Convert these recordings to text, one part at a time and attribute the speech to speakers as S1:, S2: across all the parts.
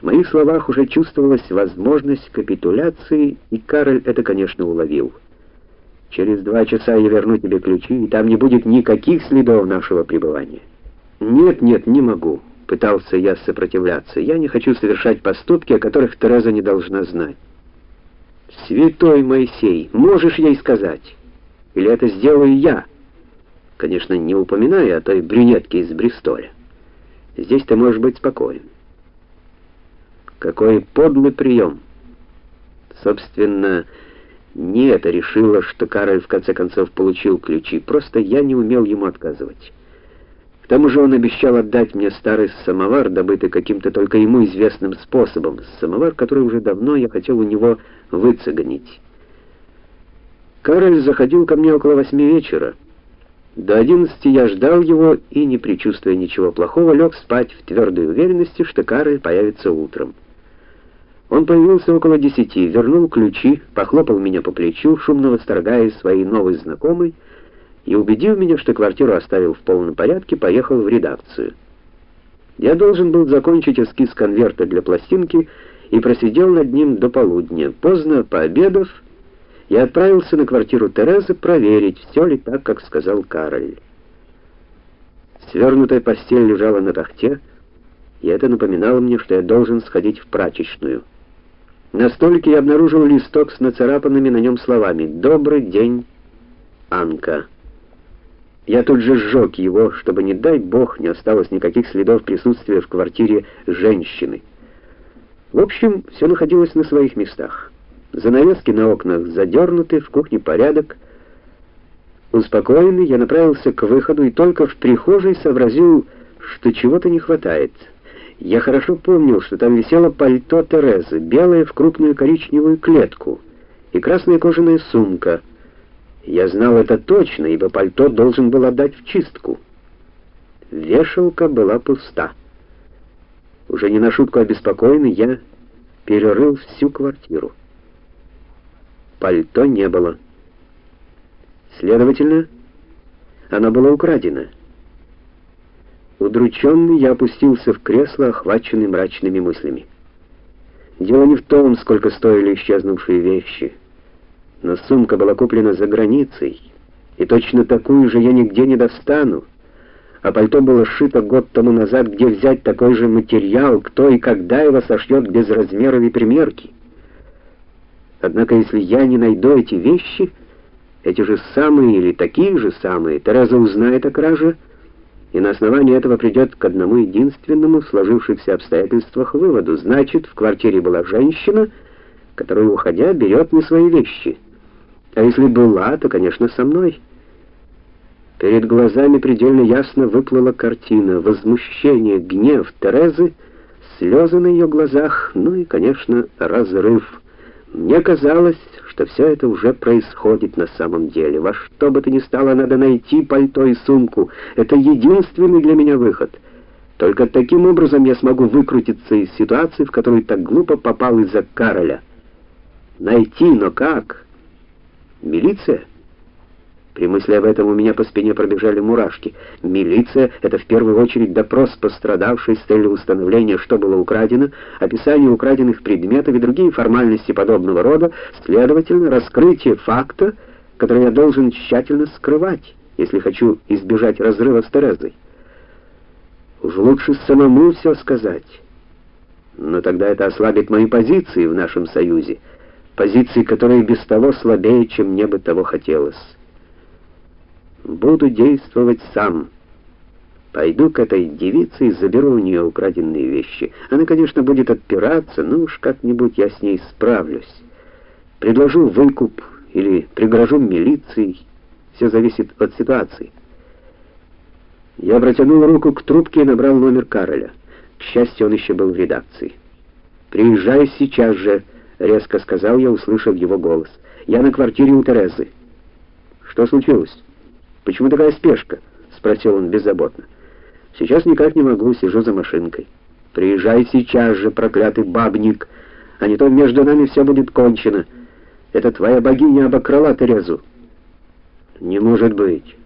S1: В моих словах уже чувствовалась возможность капитуляции, и Кароль это, конечно, уловил. Через два часа я верну тебе ключи, и там не будет никаких следов нашего пребывания. Нет, нет, не могу, пытался я сопротивляться. Я не хочу совершать поступки, о которых Тереза не должна знать. Святой Моисей, можешь ей сказать? Или это сделаю я? Конечно, не упоминая о той брюнетке из Бристоля. Здесь ты можешь быть спокоен. Какой подлый прием! Собственно, не это решило, что Кароль в конце концов получил ключи, просто я не умел ему отказывать. К тому же он обещал отдать мне старый самовар, добытый каким-то только ему известным способом, самовар, который уже давно я хотел у него выцеганить. Кароль заходил ко мне около восьми вечера. До одиннадцати я ждал его и, не предчувствуя ничего плохого, лег спать в твердой уверенности, что Кароль появится утром. Он появился около десяти, вернул ключи, похлопал меня по плечу, шумно восторгаясь своей новой знакомой, и убедив меня, что квартиру оставил в полном порядке, поехал в редакцию. Я должен был закончить эскиз конверта для пластинки и просидел над ним до полудня. Поздно пообедав, я отправился на квартиру Терезы проверить, все ли так, как сказал Кароль. Свернутая постель лежала на тахте, и это напоминало мне, что я должен сходить в прачечную. На столике я обнаружил листок с нацарапанными на нем словами «Добрый день, Анка». Я тут же сжег его, чтобы, не дай бог, не осталось никаких следов присутствия в квартире женщины. В общем, все находилось на своих местах. Занавески на окнах задернуты, в кухне порядок. Успокоенный, я направился к выходу и только в прихожей сообразил, что чего-то не хватает — я хорошо помнил, что там висело пальто Терезы, белое в крупную коричневую клетку, и красная кожаная сумка. Я знал это точно, ибо пальто должен был отдать в чистку. Вешалка была пуста. Уже не на шутку обеспокоенный, я перерыл всю квартиру. Пальто не было. Следовательно, оно было украдено. Удрученный, я опустился в кресло, охваченный мрачными мыслями. Дело не в том, сколько стоили исчезнувшие вещи, но сумка была куплена за границей, и точно такую же я нигде не достану. А пальто было сшито год тому назад, где взять такой же материал, кто и когда его сошьет без размеров и примерки. Однако, если я не найду эти вещи, эти же самые или такие же самые, Тереза узнает о краже, и на основании этого придет к одному единственному в сложившихся обстоятельствах выводу. Значит, в квартире была женщина, которая, уходя, берет не свои вещи. А если была, то, конечно, со мной. Перед глазами предельно ясно выплыла картина. Возмущение, гнев Терезы, слезы на ее глазах, ну и, конечно, разрыв. Мне казалось, что все это уже происходит на самом деле. Во что бы то ни стало, надо найти пальто и сумку. Это единственный для меня выход. Только таким образом я смогу выкрутиться из ситуации, в которую так глупо попал из-за Кароля. Найти, но как? Милиция? При мысли об этом у меня по спине пробежали мурашки. Милиция — это в первую очередь допрос пострадавшей с целью установления, что было украдено, описание украденных предметов и другие формальности подобного рода, следовательно, раскрытие факта, который я должен тщательно скрывать, если хочу избежать разрыва с Терезой. Уж лучше самому все сказать. Но тогда это ослабит мои позиции в нашем союзе, позиции, которые без того слабее, чем мне бы того хотелось. Буду действовать сам. Пойду к этой девице и заберу у нее украденные вещи. Она, конечно, будет отпираться, но уж как-нибудь я с ней справлюсь. Предложу выкуп или пригрожу милицией. Все зависит от ситуации. Я протянул руку к трубке и набрал номер Кароля. К счастью, он еще был в редакции. «Приезжай сейчас же», — резко сказал я, услышав его голос. «Я на квартире у Терезы». «Что случилось?» «Почему такая спешка?» — спросил он беззаботно. «Сейчас никак не могу, сижу за машинкой». «Приезжай сейчас же, проклятый бабник, а не то между нами все будет кончено. Это твоя богиня обокрала Терезу». «Не может быть».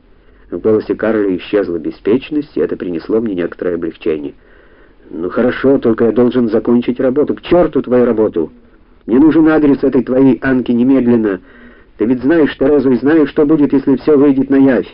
S1: В голосе Карла исчезла беспечность, и это принесло мне некоторое облегчение. Ну хорошо, только я должен закончить работу. К черту твою работу. Мне нужен адрес этой твоей Анки немедленно. Ты ведь знаешь Терезу и знаешь, что будет, если все выйдет на явь.